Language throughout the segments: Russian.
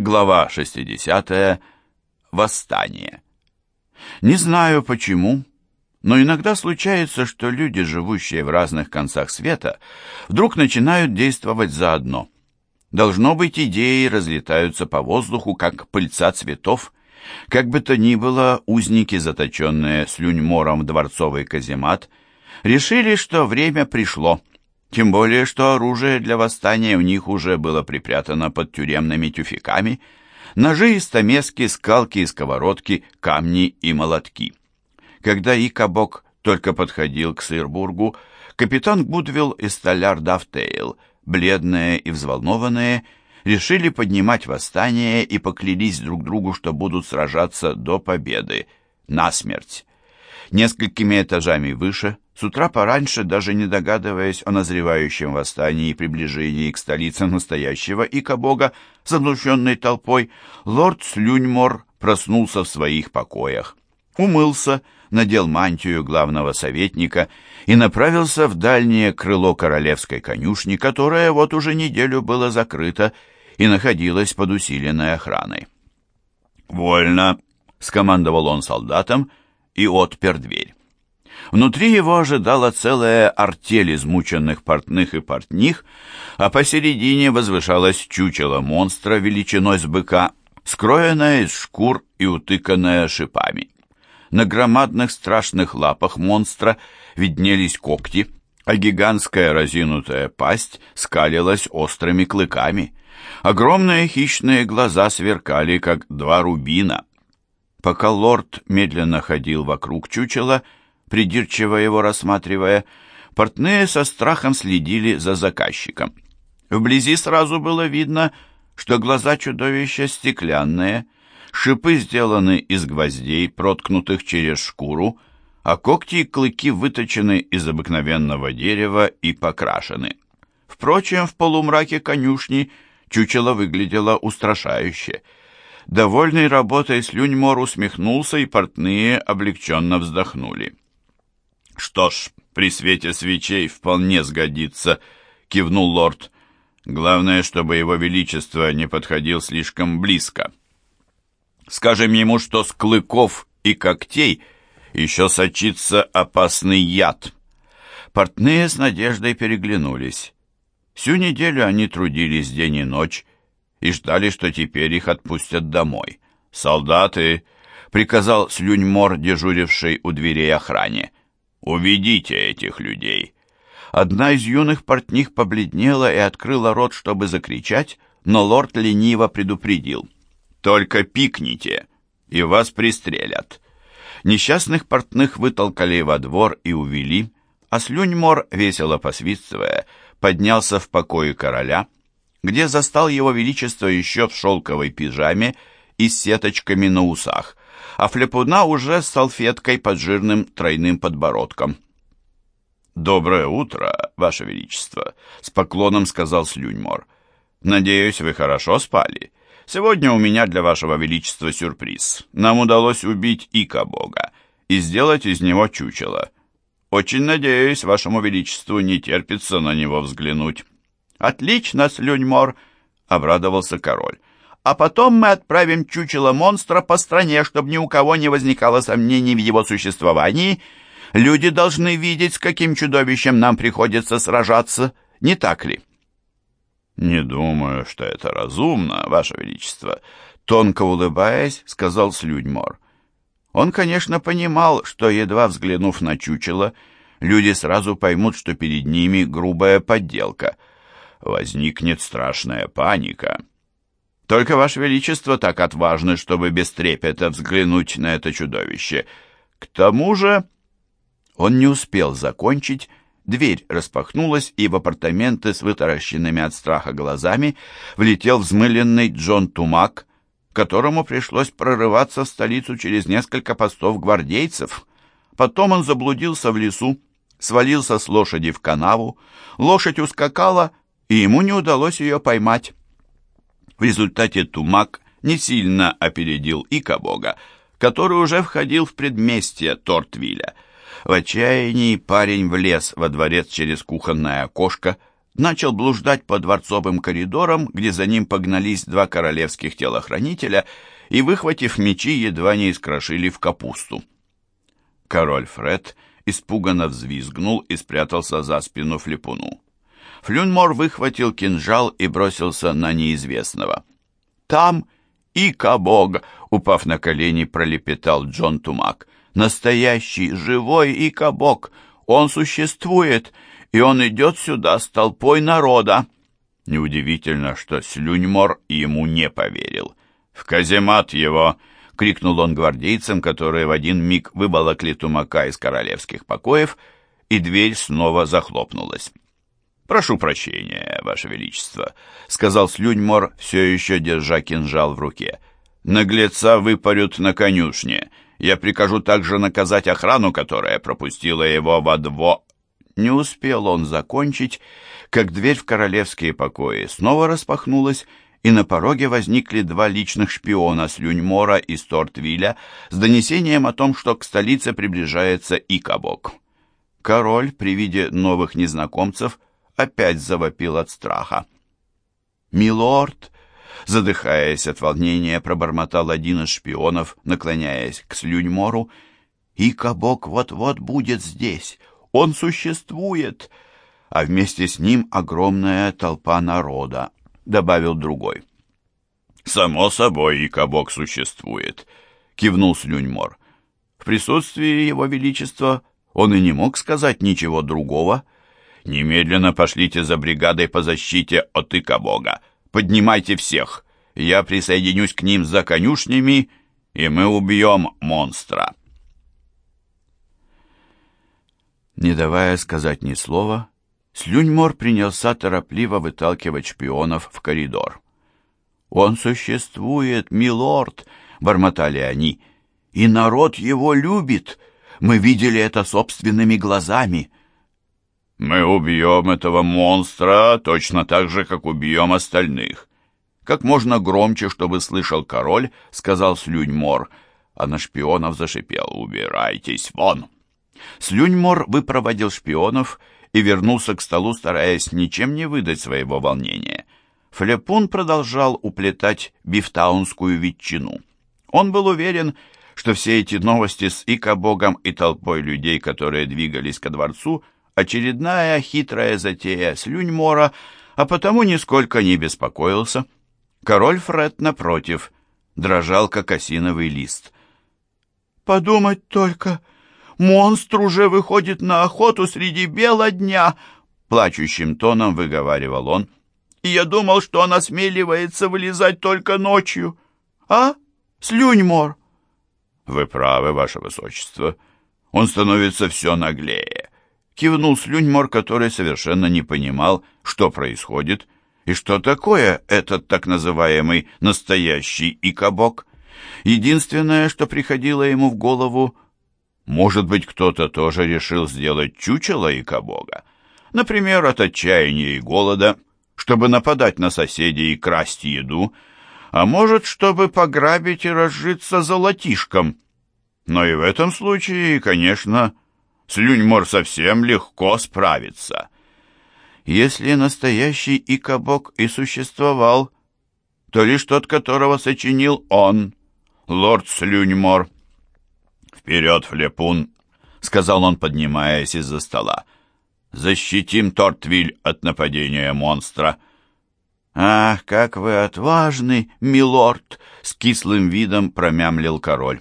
Глава 60. Восстание. Не знаю почему, но иногда случается, что люди, живущие в разных концах света, вдруг начинают действовать заодно. Должно быть, идеи разлетаются по воздуху, как пыльца цветов. Как бы то ни было, узники, заточенные слюньмором в дворцовый каземат, решили, что время пришло, тем более, что оружие для восстания у них уже было припрятано под тюремными тюфяками, ножи и стамески, скалки и сковородки, камни и молотки. Когда Икабок только подходил к Сырбургу, капитан Гудвилл и столяр Дафтейл, бледные и взволнованные, решили поднимать восстание и поклялись друг другу, что будут сражаться до победы, насмерть. Несколькими этажами выше, с утра пораньше, даже не догадываясь о назревающем восстании и приближении к столице настоящего Икабога, заглушенной толпой, лорд Слюньмор проснулся в своих покоях. Умылся, надел мантию главного советника и направился в дальнее крыло королевской конюшни, которое вот уже неделю было закрыто и находилось под усиленной охраной. «Вольно!» — скомандовал он солдатам и отпер дверь. Внутри его ожидала целая артель измученных портных и портних, а посередине возвышалось чучело монстра величиной с быка, скроенное из шкур и утыканное шипами. На громадных страшных лапах монстра виднелись когти, а гигантская разинутая пасть скалилась острыми клыками. Огромные хищные глаза сверкали, как два рубина. Пока лорд медленно ходил вокруг чучела, придирчиво его рассматривая, портные со страхом следили за заказчиком. Вблизи сразу было видно, что глаза чудовища стеклянные, шипы сделаны из гвоздей, проткнутых через шкуру, а когти и клыки выточены из обыкновенного дерева и покрашены. Впрочем, в полумраке конюшни чучело выглядело устрашающе — Довольный работой Слюньмор усмехнулся, и портные облегченно вздохнули. «Что ж, при свете свечей вполне сгодится», — кивнул лорд. «Главное, чтобы его величество не подходил слишком близко. Скажем ему, что с клыков и когтей еще сочится опасный яд». Портные с надеждой переглянулись. Всю неделю они трудились день и ночь, и ждали, что теперь их отпустят домой. «Солдаты!» — приказал слюньмор, дежуривший у дверей охране. «Уведите этих людей!» Одна из юных портних побледнела и открыла рот, чтобы закричать, но лорд лениво предупредил. «Только пикните, и вас пристрелят!» Несчастных портных вытолкали во двор и увели, а слюньмор, весело посвистывая, поднялся в покое короля — где застал его величество еще в шелковой пижаме и с сеточками на усах, а Флепуна уже с салфеткой под жирным тройным подбородком. «Доброе утро, ваше величество», — с поклоном сказал Слюньмор. «Надеюсь, вы хорошо спали. Сегодня у меня для вашего величества сюрприз. Нам удалось убить Ика Бога и сделать из него чучело. Очень надеюсь, вашему величеству не терпится на него взглянуть». «Отлично, слюньмор!» — обрадовался король. «А потом мы отправим чучело монстра по стране, чтобы ни у кого не возникало сомнений в его существовании. Люди должны видеть, с каким чудовищем нам приходится сражаться, не так ли?» «Не думаю, что это разумно, Ваше Величество», — тонко улыбаясь, сказал Слюдьмор. Он, конечно, понимал, что, едва взглянув на чучело, люди сразу поймут, что перед ними грубая подделка — возникнет страшная паника. Только, Ваше Величество, так отважны, чтобы без трепета взглянуть на это чудовище. К тому же...» Он не успел закончить, дверь распахнулась, и в апартаменты с вытаращенными от страха глазами влетел взмыленный Джон Тумак, которому пришлось прорываться в столицу через несколько постов гвардейцев. Потом он заблудился в лесу, свалился с лошади в канаву, лошадь ускакала, и ему не удалось ее поймать. В результате Тумак не сильно опередил Икабога, который уже входил в предместье Тортвиля. В отчаянии парень влез во дворец через кухонное окошко, начал блуждать по дворцовым коридорам, где за ним погнались два королевских телохранителя и, выхватив мечи, едва не искрошили в капусту. Король Фред испуганно взвизгнул и спрятался за спину Флепуну. Флюнмор выхватил кинжал и бросился на неизвестного. «Там Ика-бог!» — упав на колени, пролепетал Джон Тумак. «Настоящий, живой Ика-бог! Он существует, и он идет сюда с толпой народа!» Неудивительно, что Слюньмор ему не поверил. «В каземат его!» — крикнул он гвардейцам, которые в один миг выболокли Тумака из королевских покоев, и дверь снова захлопнулась. «Прошу прощения, Ваше Величество», — сказал Слюньмор, все еще держа кинжал в руке. «Наглеца выпарют на конюшне. Я прикажу также наказать охрану, которая пропустила его во дво...» Не успел он закончить, как дверь в королевские покои снова распахнулась, и на пороге возникли два личных шпиона Слюньмора и Стортвиля с донесением о том, что к столице приближается Икабок. Король при виде новых незнакомцев опять завопил от страха. «Милорд!» Задыхаясь от волнения, пробормотал один из шпионов, наклоняясь к Слюньмору. «И вот-вот будет здесь! Он существует!» А вместе с ним огромная толпа народа, добавил другой. «Само собой, и существует», — кивнул Слюньмор. В присутствии его величества он и не мог сказать ничего другого — Немедленно пошлите за бригадой по защите от Ика-бога. Поднимайте всех. Я присоединюсь к ним за конюшнями, и мы убьем монстра. Не давая сказать ни слова, Слюньмор принялся торопливо выталкивать шпионов в коридор. «Он существует, милорд!» — бормотали они. «И народ его любит! Мы видели это собственными глазами!» «Мы убьем этого монстра точно так же, как убьем остальных». Как можно громче, чтобы слышал король, сказал Слюньмор, а на шпионов зашипел «Убирайтесь вон!». Слюньмор выпроводил шпионов и вернулся к столу, стараясь ничем не выдать своего волнения. Флепун продолжал уплетать бифтаунскую ветчину. Он был уверен, что все эти новости с Икобогом и толпой людей, которые двигались ко дворцу, — очередная хитрая затея Слюньмора, а потому нисколько не беспокоился. Король Фред, напротив, дрожал, как осиновый лист. «Подумать только, монстр уже выходит на охоту среди бела дня!» Плачущим тоном выговаривал он. «И я думал, что он осмеливается вылезать только ночью. А, Слюньмор?» «Вы правы, ваше высочество. Он становится все наглее кивнул Слюньмор, который совершенно не понимал, что происходит и что такое этот так называемый настоящий икобок. Единственное, что приходило ему в голову, может быть, кто-то тоже решил сделать чучело икобога, например, от отчаяния и голода, чтобы нападать на соседей и красть еду, а может, чтобы пограбить и разжиться золотишком. Но и в этом случае, конечно, Слюньмор совсем легко справится. Если настоящий Икабок и существовал, то лишь тот, которого сочинил он, лорд Слюньмор. «Вперед, Флепун!» — сказал он, поднимаясь из-за стола. «Защитим Тортвиль от нападения монстра». «Ах, как вы отважны, милорд!» — с кислым видом промямлил король.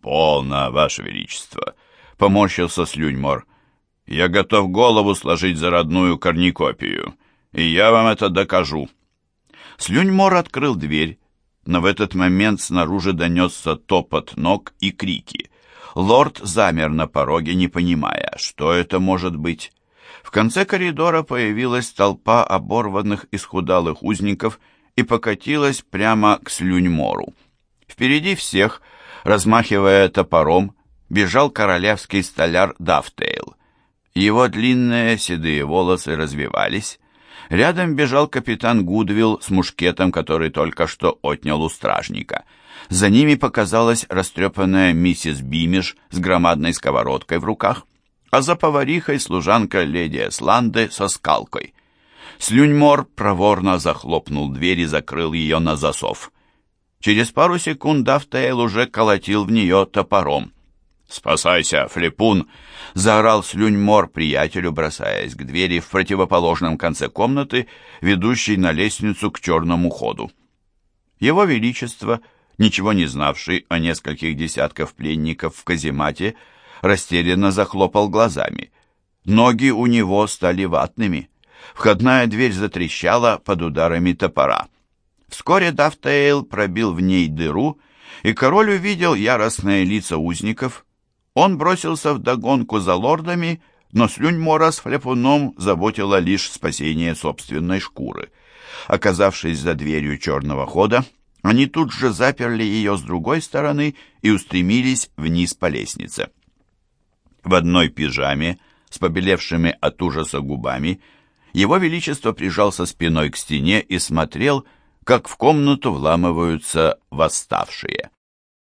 «Полно, ваше величество!» — поморщился Слюньмор. «Я готов голову сложить за родную корникопию, и я вам это докажу». Слюньмор открыл дверь, но в этот момент снаружи донесся топот ног и крики. Лорд замер на пороге, не понимая, что это может быть. В конце коридора появилась толпа оборванных и схудалых узников и покатилась прямо к Слюньмору. Впереди всех, размахивая топором, бежал королевский столяр Дафтейл. Его длинные седые волосы развивались. Рядом бежал капитан Гудвилл с мушкетом, который только что отнял у стражника. За ними показалась растрепанная миссис Бимиш с громадной сковородкой в руках, а за поварихой служанка леди Эсланды со скалкой. Слюньмор проворно захлопнул дверь и закрыл ее на засов. Через пару секунд Дафтейл уже колотил в нее топором. «Спасайся, флепун!» — заорал Слюньмор приятелю, бросаясь к двери в противоположном конце комнаты, ведущей на лестницу к черному ходу. Его Величество, ничего не знавший о нескольких десятков пленников в каземате, растерянно захлопал глазами. Ноги у него стали ватными. Входная дверь затрещала под ударами топора. Вскоре Дафтейл пробил в ней дыру, и король увидел яростные лица узников. Он бросился в догонку за лордами, но Слюньмора с Флепуном заботила лишь спасение собственной шкуры. Оказавшись за дверью черного хода, они тут же заперли ее с другой стороны и устремились вниз по лестнице. В одной пижаме, с побелевшими от ужаса губами, его Величество прижался спиной к стене и смотрел, как в комнату вламываются восставшие.